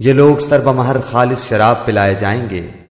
یہ لوگ سربمہر خالص شراب پلائے جائیں گے۔